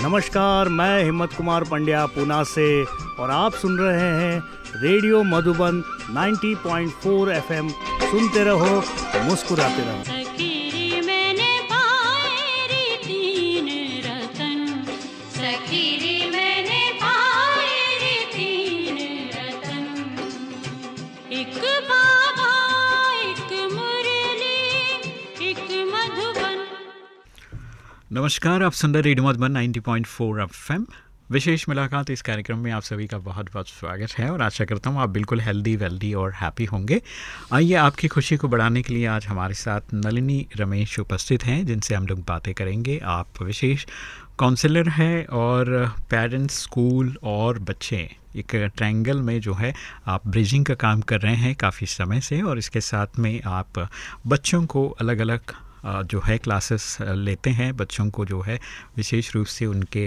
नमस्कार, मैं हिम्मत कुमार पंड्या पूना से और आप सुन रहे हैं रेडियो मधुबन 90.4 एफएम। सुनते रहो, मुस्कुराते रहो। नमस्कार, आप सुन रहे रेडियो मधुबन 90.4 एफएम। विशेष मुलाकात इस कार्यक्रम में आप सभी का बहुत बहुत स्वागत है और आशा करता हूँ आप बिल्कुल हेल्दी वेल्दी और हैप्पी होंगे। आइए आपकी खुशी को बढ़ाने के लिए आज हमारे साथ नलिनी रमेश उपस्थित हैं, जिनसे हम लोग बातें करेंगे। आप विशेष काउंसलर हैं और पेरेंट्स स्कूल और बच्चे। एक ट्रायंगल में जो है, आप ब्रिजिंग का काम कर रहे हैं काफ़ी समय से और इसके साथ में आप बच्चों को अलग अलग जो है क्लासेस लेते हैं बच्चों को जो है विशेष रूप से उनके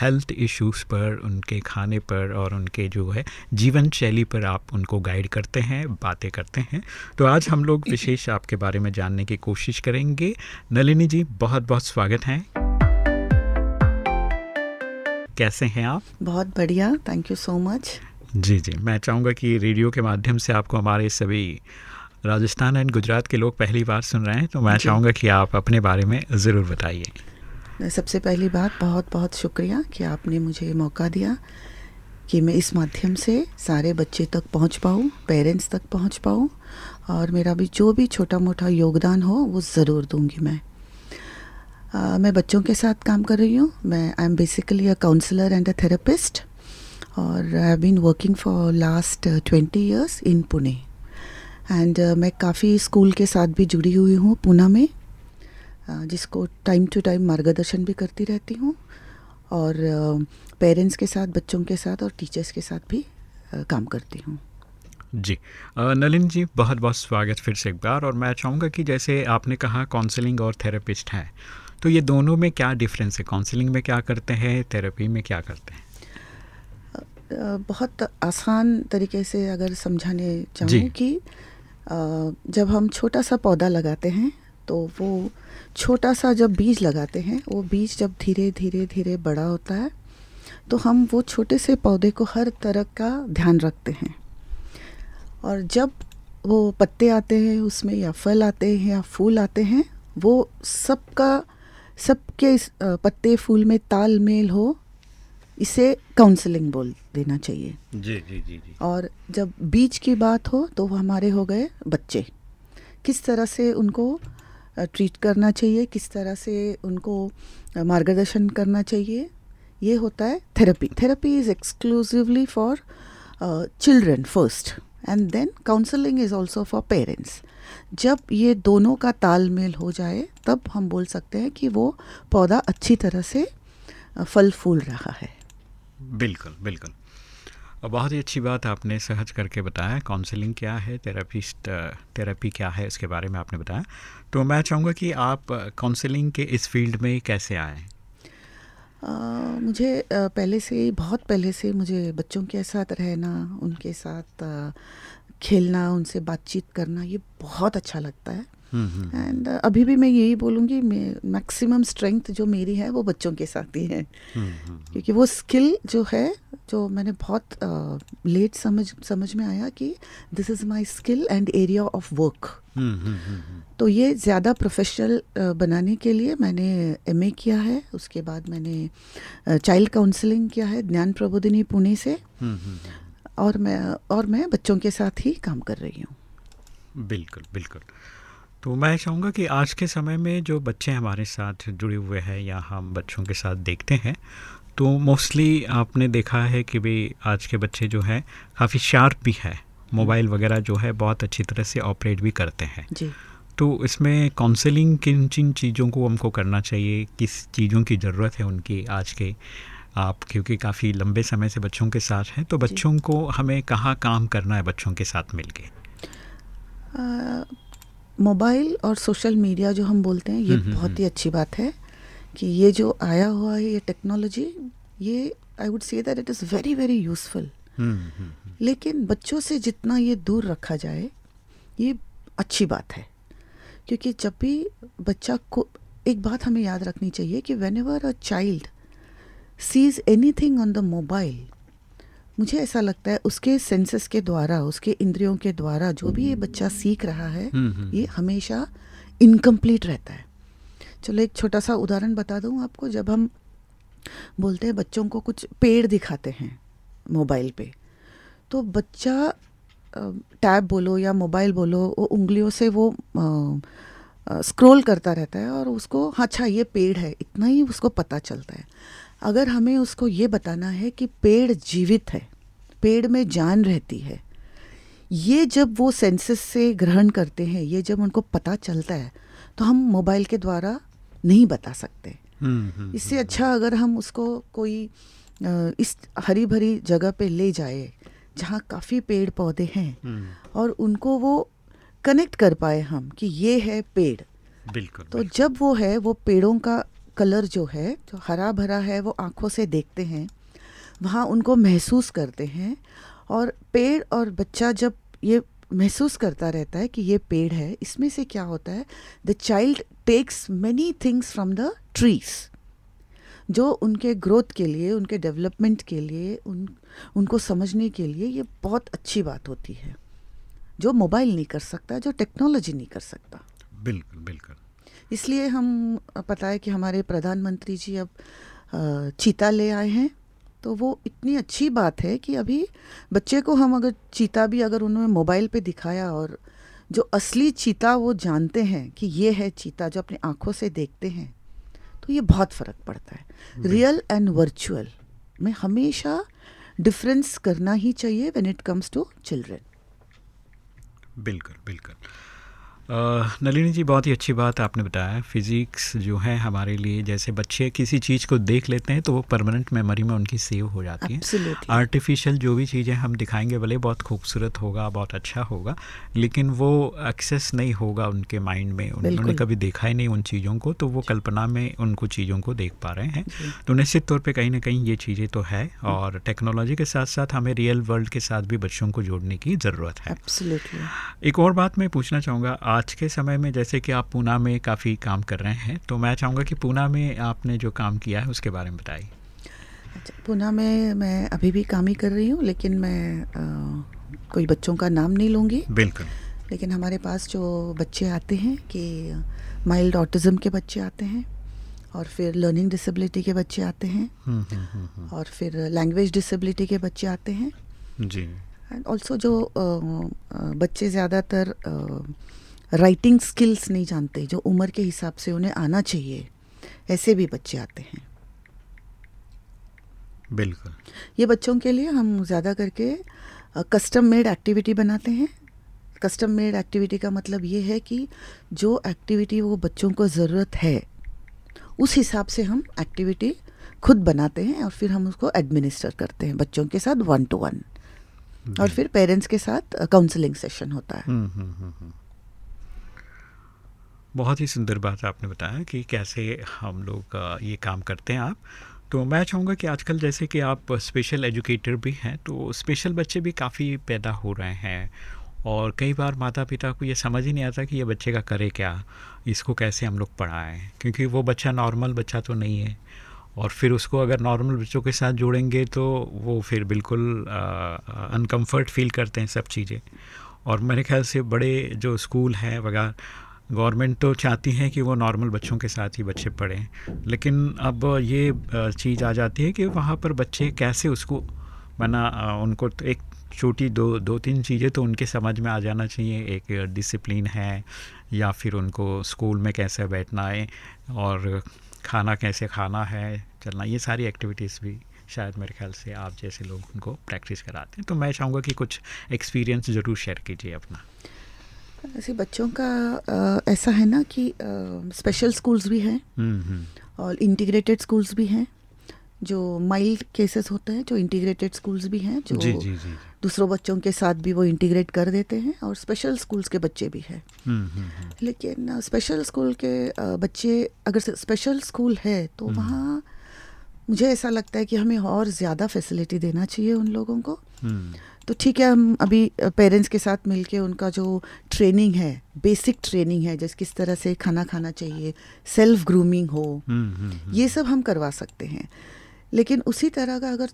हेल्थ इश्यूज़ पर उनके खाने पर और उनके जो है जीवन शैली पर आप उनको गाइड करते हैं बातें करते हैं। तो आज हम लोग विशेष आपके बारे में जानने की कोशिश करेंगे। नलिनी जी बहुत बहुत स्वागत है। कैसे हैं आप? बहुत बढ़िया थैंक यू सो मच जी जी। मैं चाहूँगा कि रेडियो के माध्यम से आपको हमारे सभी राजस्थान एंड गुजरात के लोग पहली बार सुन रहे हैं तो मैं चाहूँगा कि आप अपने बारे में ज़रूर बताइए। सबसे पहली बात बहुत बहुत शुक्रिया कि आपने मुझे मौका दिया कि मैं इस माध्यम से सारे बच्चे तक पहुँच पाऊँ पेरेंट्स तक पहुँच पाऊँ और मेरा भी जो भी छोटा मोटा योगदान हो वो ज़रूर दूँगी मैं। आ, मैं बच्चों के साथ काम कर रही हूँ मैं I am basically a counsellor and a therapist और I have been working for last twenty years in Pune and uh, मैं काफ़ी स्कूल के साथ भी जुड़ी हुई हूँ पूना में uh, जिसको टाइम टू टाइम मार्गदर्शन भी करती रहती हूँ और पेरेंट्स uh, के साथ बच्चों के साथ और टीचर्स के साथ भी uh, काम करती हूँ। जी। नलिन जी बहुत बहुत स्वागत फिर से एक बार और मैं चाहूँगा कि जैसे आपने कहा काउंसलिंग और थेरेपिस्ट हैं तो ये दोनों में क्या डिफरेंस है? काउंसलिंग में क्या करते हैं? थेरेपी में क्या करते हैं? बहुत आसान तरीके से अगर समझाने चाहूँ कि जब हम छोटा सा पौधा लगाते हैं तो वो छोटा सा जब बीज लगाते हैं, वो बीज जब धीरे धीरे धीरे बड़ा होता है तो हम वो छोटे से पौधे को हर तरह का ध्यान रखते हैं। और जब वो पत्ते आते हैं, उसमें या फल आते हैं, या फूल आते हैं, वो सबका, सबके पत्ते फूल में, तालमेल हो इसे काउंसलिंग बोल देना चाहिए। जी जी जी जी। और जब बीच की बात हो तो हमारे हो गए बच्चे। किस तरह से उनको ट्रीट करना चाहिए किस तरह से उनको मार्गदर्शन करना चाहिए ये होता है therapy therapy is exclusively for children first and then counselling is also for parents जब ये दोनों का तालमेल हो जाए तब हम बोल सकते हैं कि वो पौधा अच्छी तरह से फल फूल रहा है। बिल्कुल बिल्कुल। बहुत ही अच्छी बात आपने सहज करके बताया काउंसलिंग क्या है थेरेपिस्ट थेरेपी क्या है, इसके बारे में आपने बताया। तो मैं चाहूँगा कि आप काउंसलिंग के इस फ़ील्ड में कैसे आए? मुझे पहले से ही बहुत पहले से मुझे बच्चों के साथ रहना, उनके साथ खेलना, उनसे बातचीत करना, ये बहुत अच्छा लगता है। एंड uh, अभी भी मैं यही बोलूँगी मैक्सिमम स्ट्रेंथ जो मेरी है वो बच्चों के साथ ही है। क्योंकि वो स्किल जो है जो मैंने बहुत लेट uh, समझ समझ में आया कि this is my skill and area of work तो ये ज़्यादा प्रोफेशनल uh, बनाने के लिए मैंने एमए किया है। उसके बाद मैंने चाइल्ड काउंसलिंग किया है ज्ञान प्रबोधिनी पुणे से। और मैं और मैं बच्चों के साथ ही काम कर रही हूँ। बिल्कुल बिल्कुल। तो मैं चाहूँगा कि आज के समय में जो बच्चे हमारे साथ जुड़े हुए हैं या हम बच्चों के साथ देखते हैं तो मोस्टली आपने देखा है कि भाई आज के बच्चे जो है काफ़ी शार्प भी है। मोबाइल वगैरह जो है बहुत अच्छी तरह से ऑपरेट भी करते हैं। जी। तो इसमें काउंसलिंग किन किन चीज़ों को हमको करना चाहिए किस चीज़ों की ज़रूरत है उनकी आज के आप क्योंकि काफ़ी लंबे समय से बच्चों के साथ हैं तो बच्चों को हमें कहाँ काम करना है बच्चों के साथ मिलके? मोबाइल और सोशल मीडिया जो हम बोलते हैं ये हम्म, हम्म, बहुत ही हम्म। अच्छी बात है कि ये जो आया हुआ है ये टेक्नोलॉजी ये I would say that it is very very useful लेकिन बच्चों से जितना ये दूर रखा जाए ये अच्छी बात है। क्योंकि जब भी बच्चा को एक बात हमें याद रखनी चाहिए कि whenever a child sees anything on the mobile मुझे ऐसा लगता है उसके सेंसेस के द्वारा उसके इंद्रियों के द्वारा जो भी ये बच्चा सीख रहा है हम्म, हम्म। ये हमेशा इनकम्प्लीट रहता है चलो एक छोटा सा उदाहरण बता दूँ आपको जब हम बोलते हैं बच्चों को कुछ पेड़ दिखाते हैं मोबाइल पे तो बच्चा टैब बोलो या मोबाइल बोलो वो उंगलियों से वो स्क्रॉल करता रहता है और उसको हाँ, अच्छा ये पेड़ है इतना ही उसको पता चलता है अगर हमें उसको ये बताना है कि पेड़ जीवित है पेड़ में जान रहती है ये जब वो सेंसेस से ग्रहण करते हैं ये जब उनको पता चलता है तो हम मोबाइल के द्वारा नहीं बता सकते। हम्म, हम्म, इससे अच्छा अगर हम उसको कोई इस हरी भरी जगह पे ले जाए जहाँ काफ़ी पेड़ पौधे हैं हम्म, और उनको वो कनेक्ट कर पाए हम कि ये है पेड़। बिल्कुल तो बिल्कुल। जब वो है वो पेड़ों का कलर जो है, जो हरा भरा है, वो आँखों से देखते हैं। वहाँ उनको महसूस करते हैं और पेड़ और बच्चा जब ये महसूस करता रहता है कि ये पेड़ है, इसमें से क्या होता है? The child takes many things from the trees जो उनके ग्रोथ के लिए, उनके डेवलपमेंट के लिए, उन, उनको समझने के लिए ये बहुत अच्छी बात होती है। जो मोबाइल नहीं कर सकता, जो टेक्नोलॉजी नहीं कर सकता। बिल्कुल बिल्कुल। इसलिए हम पता है कि हमारे प्रधानमंत्री जी अब चीता ले आए हैं। तो वो इतनी अच्छी बात है कि अभी बच्चे को हम अगर चीता भी अगर उन्होंने मोबाइल पे दिखाया और जो असली चीता वो जानते हैं कि ये है चीता जो अपनी आँखों से देखते हैं तो ये बहुत फ़र्क पड़ता है। रियल एंड वर्चुअल में हमेशा डिफरेंस करना ही चाहिए when it comes to children बिल्कुल बिल्कुल। नलिनी जी बहुत ही अच्छी बात आपने बताया। फिज़िक्स जो है हमारे लिए जैसे बच्चे किसी चीज़ को देख लेते हैं तो वो परमानेंट मेमोरी में उनकी सेव हो जाती है। आर्टिफिशियल जो भी चीज़ें हम दिखाएँगे भले बहुत खूबसूरत होगा बहुत अच्छा होगा लेकिन वो एक्सेस नहीं होगा उनके माइंड में। उन्होंने कभी देखा ही नहीं उन चीज़ों को तो वो कल्पना में उनको चीज़ों को देख पा रहे हैं। तो निश्चित तौर पर कहीं ना कहीं ये चीज़ें तो है और टेक्नोलॉजी के साथ साथ हमें रियल वर्ल्ड के साथ भी बच्चों को जोड़ने की ज़रूरत है। एक और बात मैं पूछना चाहूँगा आज के समय में जैसे कि आप पूना में काफ़ी काम कर रहे हैं तो मैं चाहूँगा कि पूना में आपने जो काम किया है उसके बारे में बताइए। अच्छा पुणे में मैं अभी भी काम ही कर रही हूँ लेकिन मैं अ, कोई बच्चों का नाम नहीं लूँगी। बिल्कुल। लेकिन हमारे पास जो बच्चे आते हैं कि माइल्ड ऑटिज़म के बच्चे आते हैं और फिर लर्निंग डिसेबिलिटी के बच्चे आते हैं हम्म, हम्म, हम्म। और फिर लैंग्वेज डिसेबिलिटी के बच्चे आते हैं। जी। एंड ऑल्सो जो अ, अ, बच्चे ज़्यादातर राइटिंग स्किल्स नहीं जानते जो उम्र के हिसाब से उन्हें आना चाहिए। ऐसे भी बच्चे आते हैं। बिल्कुल। ये बच्चों के लिए हम ज़्यादा करके कस्टम मेड एक्टिविटी बनाते हैं। कस्टम मेड एक्टिविटी का मतलब ये है कि जो एक्टिविटी वो बच्चों को ज़रूरत है उस हिसाब से हम एक्टिविटी खुद बनाते हैं और फिर हम उसको एडमिनिस्टर करते हैं बच्चों के साथ वन टू वन और फिर पेरेंट्स के साथ काउंसलिंग सेशन होता है। बहुत ही सुंदर बात आपने बताया कि कैसे हम लोग ये काम करते हैं आप। तो मैं चाहूँगा कि आजकल जैसे कि आप स्पेशल एजुकेटर भी हैं तो स्पेशल बच्चे भी काफ़ी पैदा हो रहे हैं और कई बार माता पिता को ये समझ ही नहीं आता कि ये बच्चे का करे क्या, इसको कैसे हम लोग पढ़ाएँ, क्योंकि वो बच्चा नॉर्मल बच्चा तो नहीं है और फिर उसको अगर नॉर्मल बच्चों के साथ जोड़ेंगे तो वो फिर बिल्कुल अनकम्फर्ट फील करते हैं सब चीज़ें। और मेरे ख्याल से बड़े जो स्कूल हैं वगैरह गवर्नमेंट तो चाहती है कि वो नॉर्मल बच्चों के साथ ही बच्चे पढ़ें, लेकिन अब ये चीज़ आ जाती है कि वहाँ पर बच्चे कैसे उसको, बना उनको तो एक छोटी दो दो तीन चीज़ें तो उनके समझ में आ जाना चाहिए, एक डिसिप्लिन है, या फिर उनको स्कूल में कैसे बैठना है, और खाना कैसे खाना है, चलना, ये सारी एक्टिविटीज़ भी शायद मेरे ख्याल से आप जैसे लोग उनको प्रैक्टिस कराते हैं तो मैं चाहूँगा कि कुछ एक्सपीरियंस ज़रूर शेयर कीजिए अपना। ऐसे बच्चों का अ, ऐसा है ना कि स्पेशल स्कूल्स भी हैं। और इंटीग्रेटेड स्कूल्स भी हैं जो माइल्ड केसेस होते हैं जो इंटीग्रेटेड स्कूल्स भी हैं जो जी जी जी दूसरों बच्चों के साथ भी वो इंटीग्रेट कर देते हैं और स्पेशल स्कूल्स के बच्चे भी हैं। लेकिन स्पेशल स्कूल के बच्चे अगर स्पेशल स्कूल है तो हम्म। वहाँ मुझे ऐसा लगता है कि हमें और ज़्यादा फैसिलिटी देना चाहिए उन लोगों को। हम्म। तो ठीक है हम अभी पेरेंट्स के साथ मिलके उनका जो ट्रेनिंग है बेसिक ट्रेनिंग है जैसे किस तरह से खाना खाना चाहिए सेल्फ ग्रूमिंग हो हम्म हम्म हम्म। ये सब हम करवा सकते हैं लेकिन उसी तरह का अगर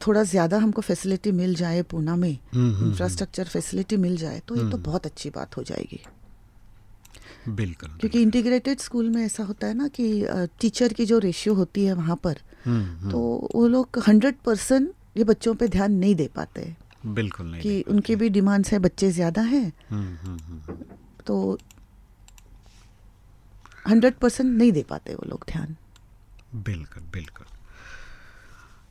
थोड़ा ज़्यादा हमको फैसिलिटी मिल जाए पूना में इंफ्रास्ट्रक्चर फैसिलिटी मिल जाए तो ये तो। बहुत अच्छी बात हो जाएगी बिल्कुल क्योंकि इंटीग्रेटेड स्कूल में ऐसा होता है ना कि टीचर की जो रेशियो होती है वहाँ पर तो वो लोग हंड्रेड परसेंट ये बच्चों पे ध्यान नहीं दे पाते। बिल्कुल नहीं कि उनकी भी डिमांड्स है बच्चे ज़्यादा हैं। हम्म, हम्म, हम्म, तो हंड्रेड परसेंट नहीं दे पाते वो लोग ध्यान। बिल्कुल बिल्कुल।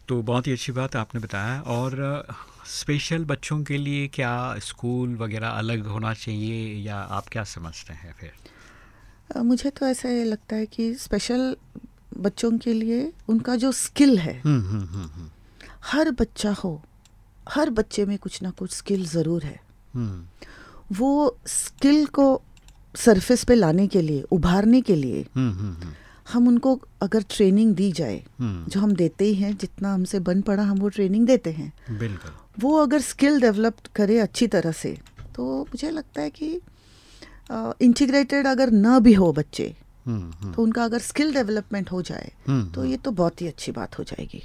तो बहुत ही अच्छी बात आपने बताया। और स्पेशल बच्चों के लिए क्या स्कूल वगैरह अलग होना चाहिए या आप क्या समझते हैं फिर? मुझे तो ऐसा लगता है कि स्पेशल बच्चों के लिए उनका जो स्किल है हम्म, हम्म, हम्म, हर बच्चा हो हर बच्चे में कुछ ना कुछ स्किल ज़रूर है। हम्म, वो स्किल को सरफेस पे लाने के लिए उभारने के लिए हम्म, हम्म, हम उनको अगर ट्रेनिंग दी जाए जो हम देते ही हैं जितना हमसे बन पड़ा हम वो ट्रेनिंग देते हैं। बिल्कुल। वो अगर स्किल डेवलप करे अच्छी तरह से तो मुझे लगता है कि इंटीग्रेटेड अगर न भी हो बच्चे तो उनका अगर स्किल डेवलपमेंट हो जाए तो ये तो बहुत ही अच्छी बात हो जाएगी।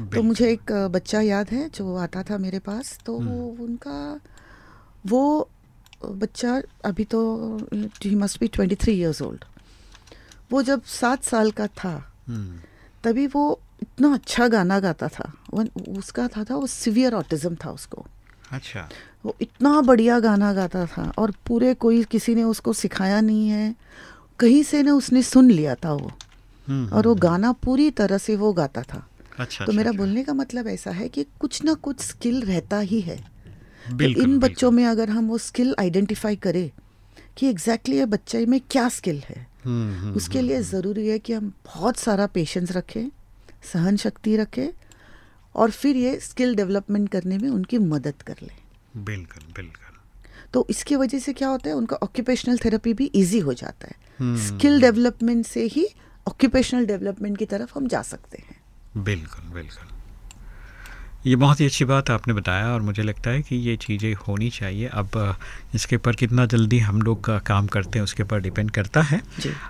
तो मुझे एक बच्चा याद है जो आता था मेरे पास तो हम्म। उनका वो बच्चा अभी तो ही must be twenty three years old वो जब सात साल का था हम्म, तभी वो इतना अच्छा गाना गाता था। वो उसका था था वो सिवियर ऑटिज्म था उसको। अच्छा। वो इतना बढ़िया गाना गाता था और पूरे कोई किसी ने उसको सिखाया नहीं है। कहीं से ने उसने सुन लिया था वो। हम्म, और वो गाना पूरी तरह से वो गाता था। अच्छा तो अच्छा, मेरा अच्छा, बोलने का मतलब ऐसा है कि कुछ ना कुछ स्किल रहता ही है। तो इन। बच्चों में अगर हम वो स्किल आइडेंटिफाई करें कि एग्जैक्टली ये बच्चे में क्या स्किल है हम्म, हम्म, उसके हम्म, लिए ज़रूरी है कि हम बहुत सारा पेशेंस रखें सहन शक्ति रखें और फिर ये स्किल डेवलपमेंट करने में उनकी मदद कर लें। बिल्कुल बिल्कुल। तो इसकी वजह से क्या होता है उनका ऑक्यूपेशनल थेरेपी भी इजी हो जाता है। स्किल डेवलपमेंट से ही ऑक्यूपेशनल डेवलपमेंट की तरफ़ हम जा सकते हैं। बिल्कुल बिल्कुल। ये बहुत ही अच्छी बात आपने बताया और मुझे लगता है कि ये चीज़ें होनी चाहिए। अब इसके ऊपर कितना जल्दी हम लोग का काम करते हैं उसके ऊपर डिपेंड करता है।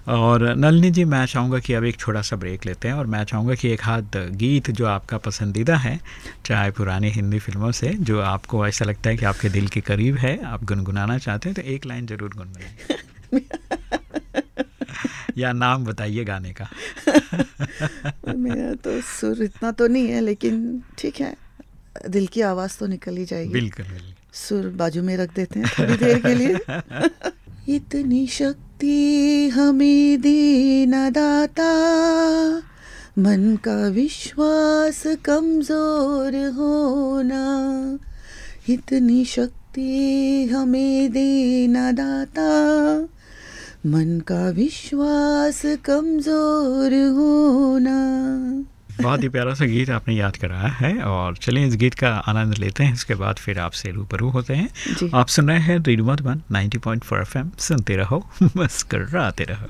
और नलनी जी मैं चाहूँगा कि अब एक छोटा सा ब्रेक लेते हैं और मैं चाहूँगा कि एक हाथ गीत जो आपका पसंदीदा है चाहे पुरानी हिंदी फ़िल्मों से जो आपको ऐसा लगता है कि आपके दिल के करीब है आप गुनगुनाना चाहते हैं तो एक लाइन ज़रूर गुनगुनाइए। या नाम बताइए गाने का। मेरा तो सुर इतना तो नहीं है लेकिन ठीक है दिल की आवाज़ तो निकल ही जाएगी। बिल्कुल सुर बाजू में रख देते हैं थोड़ी देर के लिए। इतनी शक्ति हमें देना दाता मन का विश्वास कमज़ोर होना। इतनी शक्ति हमें देना दाता मन का विश्वास कमज़ोर होना। बहुत ही प्यारा सा गीत आपने याद कराया है और चलिए इस गीत का आनंद लेते हैं। इसके बाद फिर आपसे रूबरू होते हैं। आप सुन रहे हैं रेडियो मधुबन 90.4 एफएम सुनते रहो मस्कर रहो।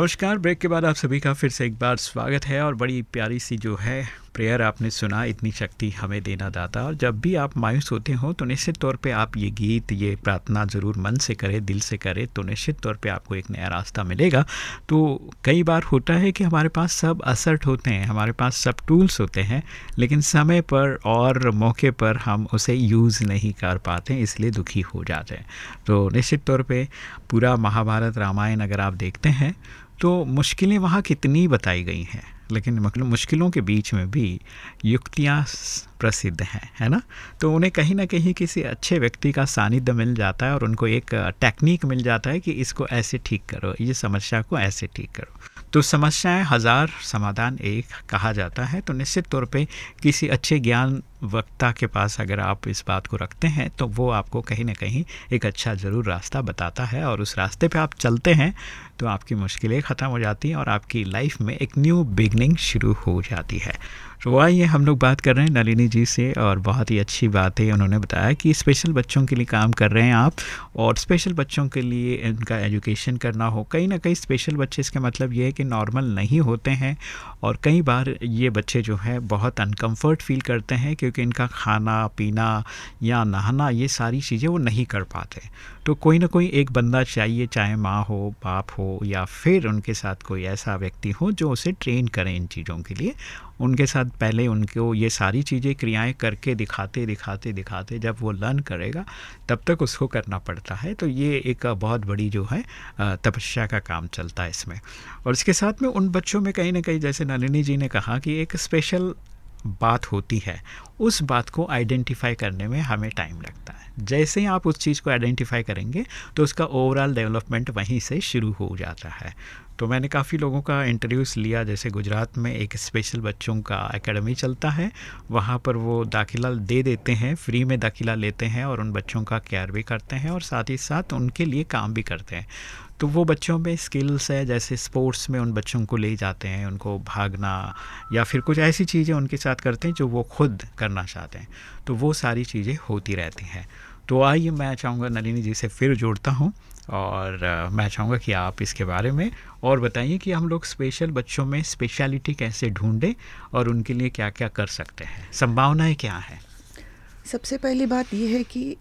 नमस्कार। ब्रेक के बाद आप सभी का फिर से एक बार स्वागत है और बड़ी प्यारी सी जो है प्रेयर आपने सुना, इतनी शक्ति हमें देना दाता। और जब भी आप मायूस होते हो तो निश्चित तौर पे आप ये गीत, ये प्रार्थना ज़रूर मन से करें, दिल से करें तो निश्चित तौर पे आपको एक नया रास्ता मिलेगा। तो कई बार होता है कि हमारे पास सब असर्ट होते हैं, हमारे पास सब टूल्स होते हैं, लेकिन समय पर और मौके पर हम उसे यूज़ नहीं कर पाते, इसलिए दुखी हो जाते हैं। तो निश्चित तौर पर पूरा महाभारत रामायण अगर आप देखते हैं तो मुश्किलें वहाँ कितनी बताई गई हैं? लेकिन मतलब मुश्किलों के बीच में भी युक्तियाँ प्रसिद्ध हैं, है ना? तो उन्हें कहीं ना कहीं किसी अच्छे व्यक्ति का सानिध्य मिल जाता है और उनको एक टेक्निक मिल जाता है कि इसको ऐसे ठीक करो, ये समस्या को ऐसे ठीक करो। तो समस्याएँ हज़ार समाधान एक कहा जाता है। तो निश्चित तौर पे किसी अच्छे ज्ञान वक्ता के पास अगर आप इस बात को रखते हैं तो वो आपको कहीं ना कहीं एक अच्छा ज़रूर रास्ता बताता है। और उस रास्ते पे आप चलते हैं तो आपकी मुश्किलें ख़त्म हो जाती हैं और आपकी लाइफ में एक न्यू बिगनिंग शुरू हो जाती है। तो आइए, हम लोग बात कर रहे हैं नलिनी जी से और बहुत ही अच्छी बात है। उन्होंने बताया कि स्पेशल बच्चों के लिए काम कर रहे हैं आप और स्पेशल बच्चों के लिए इनका एजुकेशन करना हो। कहीं ना कहीं स्पेशल बच्चे इसका मतलब ये है कि नॉर्मल नहीं होते हैं और कई बार ये बच्चे जो है बहुत अनकम्फर्ट फील करते हैं क्योंकि इनका खाना, पीना या नहाना ये सारी चीज़ें वो नहीं कर पाते। तो कोई ना कोई एक बंदा चाहिए, चाहे माँ हो, बाप हो या फिर उनके साथ कोई ऐसा व्यक्ति हो जो उसे ट्रेन करें इन चीज़ों के लिए उनके साथ पहले उनको ये सारी चीज़ें क्रियाएँ करके दिखाते दिखाते दिखाते जब वो लर्न करेगा, तब तक उसको करना पड़ता है। तो ये एक बहुत बड़ी जो है तपस्या का काम चलता है इसमें। और इसके साथ में उन बच्चों में कहीं ना कहीं जैसे नलिनी जी ने कहा कि एक स्पेशल बात होती है, उस बात को आइडेंटिफाई करने में हमें टाइम लगता है। जैसे ही आप उस चीज़ को आइडेंटिफाई करेंगे तो उसका ओवरऑल डेवलपमेंट वहीं से शुरू हो जाता है। तो मैंने काफ़ी लोगों का इंटरव्यूज़ लिया। जैसे गुजरात में एक स्पेशल बच्चों का एकेडमी चलता है। वहाँ पर वो दाखिला दे देते हैं फ्री में दाखिला लेते हैं और उन बच्चों का केयर भी करते हैं और साथ ही साथ उनके लिए काम भी करते हैं। तो वो बच्चों में स्किल्स है, जैसे स्पोर्ट्स में उन बच्चों को ले जाते हैं, उनको भागना या फिर कुछ ऐसी चीज़ें उनके साथ करते हैं जो वो खुद करना चाहते हैं। तो वो सारी चीज़ें होती रहती हैं। तो आइए मैं चाहूँगा नलिनी जी से फिर जोड़ता हूँ और मैं चाहूँगा कि आप इसके बारे में और बताइए कि हम लोग स्पेशल बच्चों में स्पेशलिटी कैसे ढूंढें और उनके लिए क्या क्या कर सकते हैं। संभावनाएँ क्या हैं? सबसे पहली बात यह है कि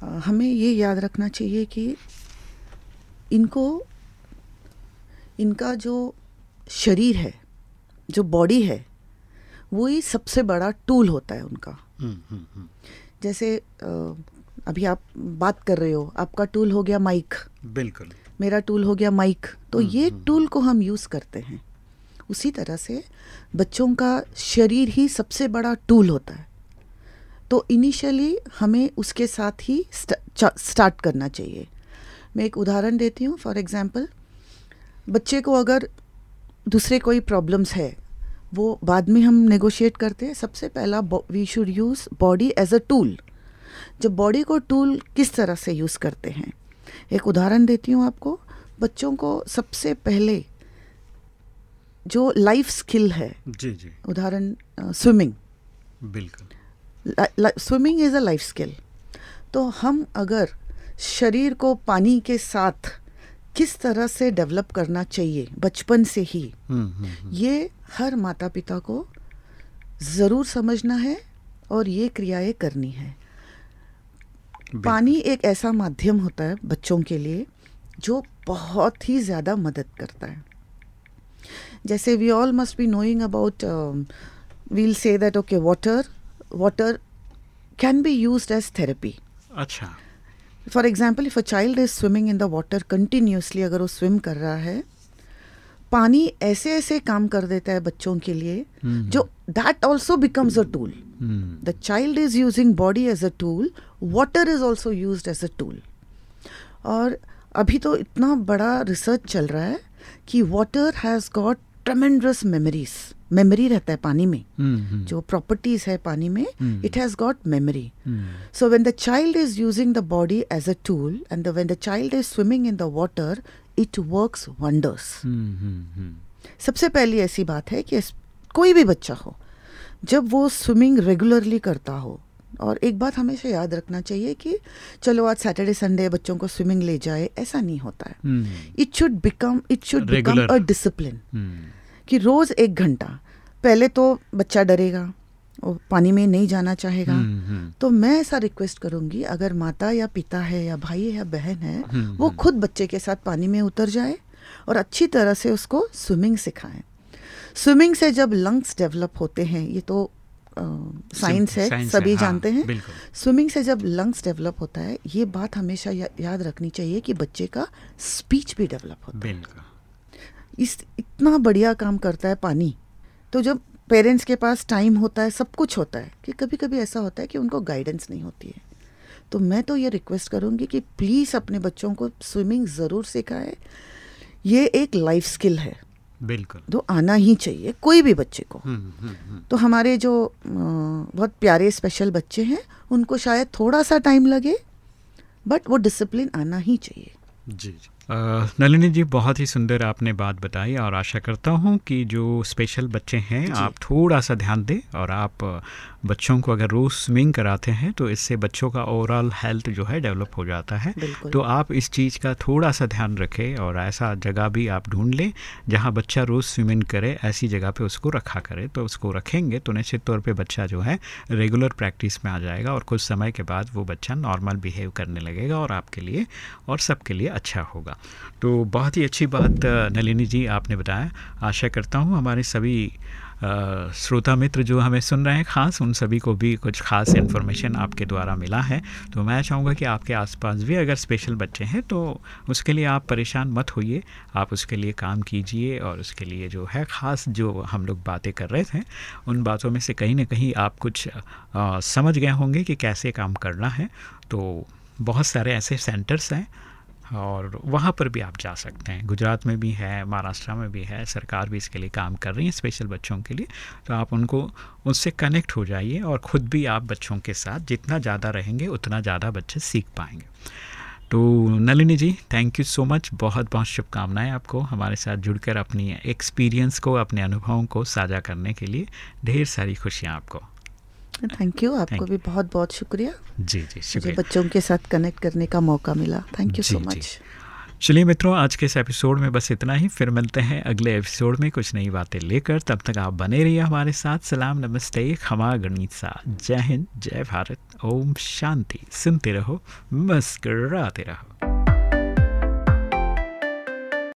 हमें ये याद रखना चाहिए कि इनको इनका जो शरीर है जो बॉडी है वो ही सबसे बड़ा टूल होता है उनका। हम्म, हम्म, हम्म। जैसे अभी आप बात कर रहे हो आपका टूल हो गया माइक बिल्कुल। मेरा टूल हो गया माइक तो ये टूल को हम यूज़ करते हैं। उसी तरह से बच्चों का शरीर ही सबसे बड़ा टूल होता है। तो इनिशियली हमें उसके साथ ही स्टार्ट करना चाहिए। मैं एक उदाहरण देती हूँ फॉर एग्ज़ाम्पल बच्चे को अगर दूसरे कोई प्रॉब्लम्स है वो बाद में हम नेगोशिएट करते हैं सबसे पहला we should use body as a tool जब बॉडी को टूल किस तरह से यूज़ करते हैं? एक उदाहरण देती हूँ आपको बच्चों को सबसे पहले जो लाइफ स्किल है जी जी। उदाहरण स्विमिंग बिल्कुल। Swimming is a life skill तो हम अगर शरीर को पानी के साथ किस तरह से डेवलप करना चाहिए बचपन से ही। हम्म, हम्म, हम्म। ये हर माता पिता को ज़रूर समझना है और ये क्रियाएँ करनी है। पानी एक ऐसा माध्यम होता है बच्चों के लिए जो बहुत ही ज़्यादा मदद करता है। जैसे we all must be knowing about we'll say that okay water water can be use as therapy अच्छा। For example if a child is swimming in the water continuously अगर वो स्विम कर रहा है पानी ऐसे ऐसे काम कर देता है बच्चों के लिए hmm. जो that also becomes a tool the child is using body as a tool water is also use as a tool और अभी तो इतना बड़ा रिसर्च चल रहा है कि water has got tremendous memories memory रहता है पानी में। mm-hmm. जो प्रॉपर्टीज़ है पानी में it has got memory so when the child is using the body as a tool and when the child is swimming in the water it works wonders सबसे पहली ऐसी बात है कि कोई भी बच्चा हो जब वो स्विमिंग रेगुलरली करता हो और एक बात हमेशा याद रखना चाहिए कि चलो आज सैटरडे संडे बच्चों को स्विमिंग ले जाए ऐसा नहीं होता है। It should become it should become a discipline कि रोज एक घंटा। पहले तो बच्चा डरेगा वो पानी में नहीं जाना चाहेगा। हम्म, हम्म, तो मैं ऐसा रिक्वेस्ट करूँगी अगर माता या पिता है या भाई है या बहन है हम्म, वो। खुद बच्चे के साथ पानी में उतर जाए और अच्छी तरह से उसको स्विमिंग सिखाएँ। स्विमिंग से जब लंग्स डेवलप होते हैं ये तो साइंस है सभी हाँ, जानते हैं। स्विमिंग से जब लंग्स डेवलप होता है ये बात हमेशा या, याद रखनी चाहिए कि बच्चे का स्पीच भी डेवलप होता है। इस इतना बढ़िया काम करता है पानी। तो जब पेरेंट्स के पास टाइम होता है सब कुछ होता है कि कभी कभी ऐसा होता है कि उनको गाइडेंस नहीं होती है। तो मैं तो ये रिक्वेस्ट करूँगी कि प्लीज़ अपने बच्चों को स्विमिंग ज़रूर सिखाएँ। ये एक लाइफ स्किल है। बिल्कुल। तो आना ही चाहिए कोई भी बच्चे को। हम्म, हम्म, हम्म, तो हमारे जो बहुत प्यारे स्पेशल बच्चे हैं उनको शायद थोड़ा सा टाइम लगे बट वो डिसिप्लिन आना ही चाहिए। जी जी। नलिनी जी बहुत ही सुंदर आपने बात बताई और आशा करता हूँ कि जो स्पेशल बच्चे हैं आप थोड़ा सा ध्यान दें और आप बच्चों को अगर रोज़ स्विमिंग कराते हैं तो इससे बच्चों का ओवरऑल हेल्थ जो है डेवलप हो जाता है। तो आप इस चीज़ का थोड़ा सा ध्यान रखें और ऐसा जगह भी आप ढूंढ लें जहाँ बच्चा रोज़ स्विमिंग करे ऐसी जगह पे उसको रखा करे तो उसको रखेंगे तो निश्चित तौर पे बच्चा जो है रेगुलर प्रैक्टिस में आ जाएगा और कुछ समय के बाद वो बच्चा नॉर्मल बिहेव करने लगेगा और आपके लिए और सबके लिए अच्छा होगा। तो बहुत ही अच्छी बात नलिनी जी आपने बताया। आशा करता हूँ हमारे सभी अ, श्रोता मित्र जो हमें सुन रहे हैं ख़ास उन सभी को भी कुछ ख़ास इन्फॉर्मेशन आपके द्वारा मिला है। तो मैं चाहूँगा कि आपके आसपास भी अगर स्पेशल बच्चे हैं तो उसके लिए आप परेशान मत होइए। आप उसके लिए काम कीजिए और उसके लिए जो है ख़ास जो हम लोग बातें कर रहे थे उन बातों में से कहीं ना कहीं आप कुछ अ, समझ गए होंगे कि कैसे काम करना है। तो बहुत सारे ऐसे सेंटर्स हैं और वहाँ पर भी आप जा सकते हैं। गुजरात में भी है, महाराष्ट्र में भी है, सरकार भी इसके लिए काम कर रही है स्पेशल बच्चों के लिए। तो आप उनको, उनसे कनेक्ट हो जाइए और ख़ुद भी आप बच्चों के साथ जितना ज़्यादा रहेंगे, उतना ज़्यादा बच्चे सीख पाएँगे। तो Nalini ji thank you so much बहुत बहुत शुभकामनाएँ आपको हमारे साथ जुड़कर अपनी एक्सपीरियंस को, अपने अनुभवों को साझा करने के लिए। ढेर सारी खुशियाँ आपको। थैंक यू आपको भी बहुत बहुत शुक्रिया। जी जी शुक्रिया। बच्चों के साथ कनेक्ट करने का मौका मिला। थैंक यू सो मच चलिए मित्रों आज के इस एपिसोड में बस इतना ही। फिर मिलते हैं अगले एपिसोड में कुछ नई बातें लेकर। तब तक आप बने रहिए हमारे साथ। सलाम नमस्ते खमा गणित सा जय हिंद जय भारत। ओम शांति। सुनते रहो मस्कराते रहो।